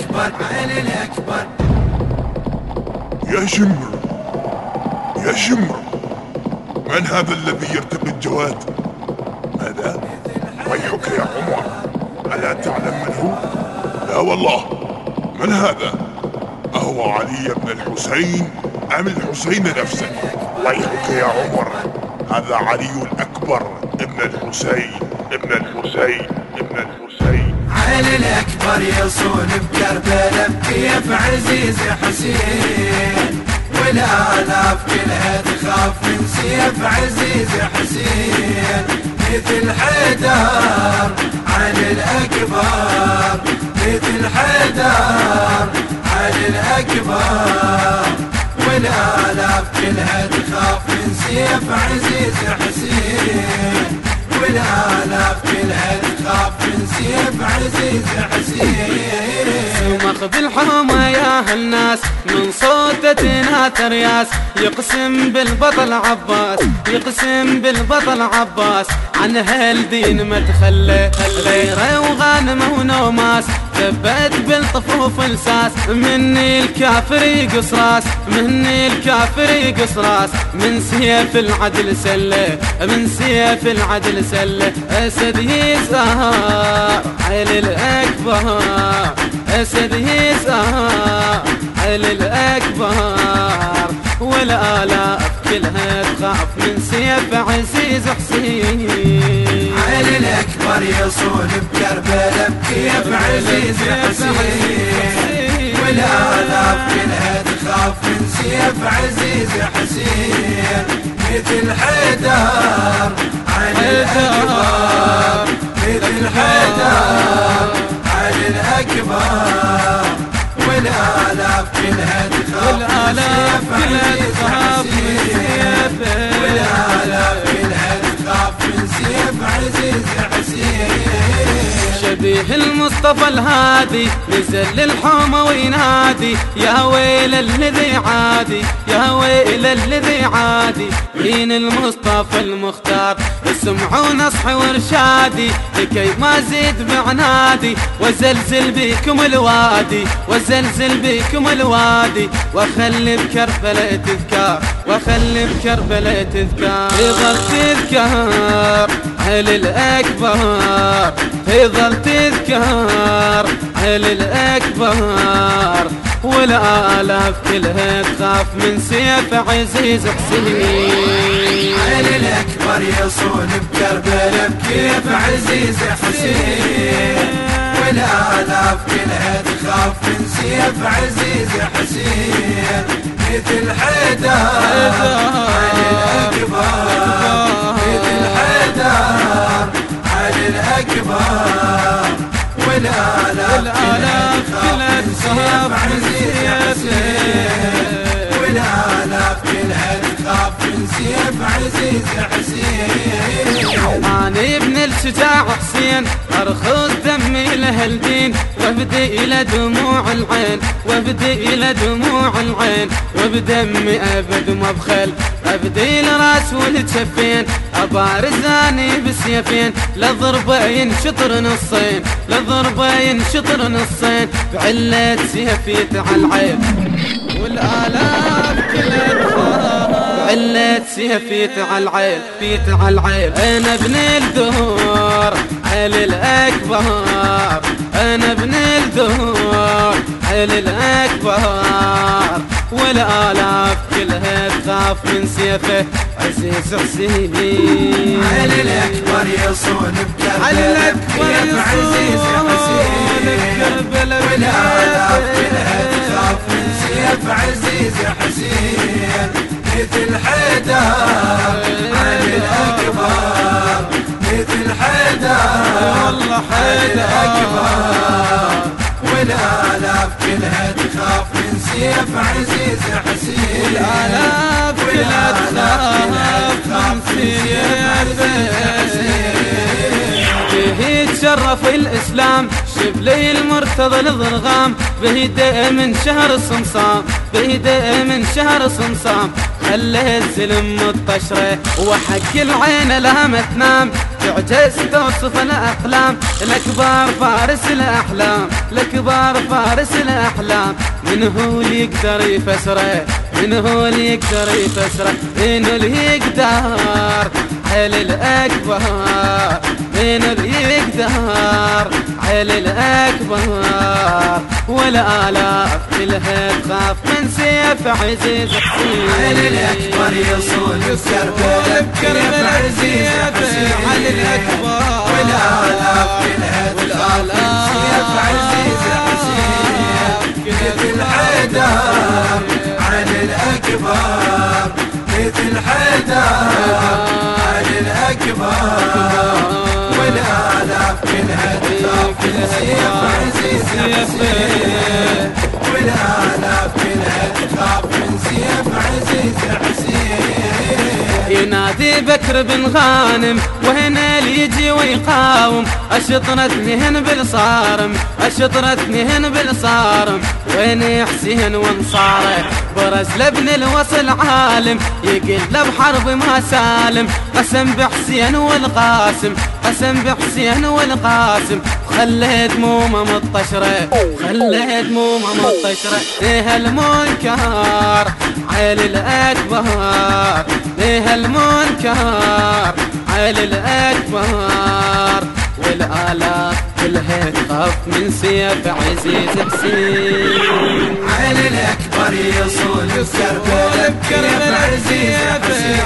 الأكبر علي الأكبر. يا شمر يا شمر من هذا الذي يرتقي الجواد؟ ماذا؟ ويحك يا عمر ألا تعلم من هو؟ لا والله. من هذا؟ أهو علي بن الحسين أم الحسين نفسه؟ ويحك يا عمر. هذا علي الأكبر ابن الحسين ابن الحسين. علي الأكبر يصون بكربلاء بكيف عزيز حسين والآلاف كلها تخاف من سيف عزيز حسين. مثل حيدر علي الأكبر مثل حيدر علي الأكبر والآلاف كلها تخاف من سيف عزيز حسين. والآلاف كلها تخاف من سيف عزيز حسين مخذ الحومة يا هالناس من صوته تناثر ياس. يقسم بالبطل عباس يقسم بالبطل عباس. عن هالدين ما تخلى غيره وغانمة ونوماس. ثبت بالطفوف الساس مني الكافر يقص راس مني الكافر يقص راس من سيف العدل سلة من سيف العدل سلة أسد يزهر علي الأكبر أسد يزهر علي الأكبر. والالاف كلها تخاف من سيف عزيز حسين. علي الأكبر يصون بكربلاء بكيف عزيز حسين. والآلاف كلها تخاف من سيف عزيز حسين. مثل حيدر علي الأكبر. مثل حيدر علي الأكبر. والآلاف كلها من من سيف عزيز شبيه المصطفى الهادي نزل للحومة وينادي يا ويل الذي عادي. يا ويل الذي عادي مين المصطفى المختار. اسمعوا نصحي وارشادي لكي ما زيد بعنادي وزلزل بكم الوادي وزلزل بكم الوادي. واخلي بكربلاء تذكار واخلي بكربلاء تذكار. يظل تذكار علي الأكبر. يظل تذكر علي الأكبر. والآلاف كلها تخاف من سيف عزيز حسين. علي الأكبر يصون بكربلاء بكيف عزيز حسين. والآلاف كلها تخاف من سيف عزيز حسين. مثل حيدر علي الأكبر مثل حيدر علي الأكبر والآلاف كلها تخاف من سيف عزيز عزيز حسين الشجاع حسين أرخص دمي لهالدين وابدي إلى دموع العين وابدي إلى دموع العين. وبدمي أبد ما بخل أبدي لراس والجفين. أبارزاني بسيفين لضربة ينشطر نصين. لضربة ينشطر نصين بعلة سيفي على العين. والآلاف كلها علة سيفي على العيل فيت على العيل أنا ابن الدهور علي الأكبر. أنا ابن الدهور علي الأكبر. والالاف كلها تخاف من سيفه عزيز حسين علي الأكبر يصون علي بكربلاء الأكبر بكيف عزيز حسين بكيف. كلها تخاف من سيف عزيز حسين مثل حيدر علي الأكبر. مثل حيدر والله حيدر. الأكبر. والآلاف كلها تخاف من سيف عزيز حسين. والآلاف كلها الإسلام. شبلي المرتضى الضرغام. بهدى من شهر صمصام. بهدى من شهر صمصام. خلى الزلم الطشرة وحق العين لا ما تنام تعجز توصف الأحلام الأكبر فارس الأحلام. الأكبر فارس الأحلام. من هو اللي يقدر يفسره؟ من هو اللي يقدر يفسره؟ من اللي يقدر؟ على الأكبر من اللي يقدر على الأكبر والآلاف كلها تخاف من سيف عزيز حسين على الأكبر يصول بكربلاء بكربلاء عزيز. حسين على الأكبر. والآلاف كلها تخاف من سيف عزيز حسين مثل حيدر على الأكبر مثل حيدر ينادي بكر بن غانم وهنا اللي يجي ويقاوم. الشطرة اثنين بالصارم الشطرة اثنين بالصارم. وين حسين وانصاره برز لابن الوصل عالم يقل بحرب ما سالم. قسم بحسين والقاسم قسم بحسين والقاسم. خلي دمومه مطشرة. خلي دمومه مطشرة. إيه المنكر عيل الأكبر إيه المنكر عيل الأكبر والآلاف كلها تخاف من سيف عزيز حسين. علي الأكبر يصول بكربلاء بكربلاء عزيز حسين. علي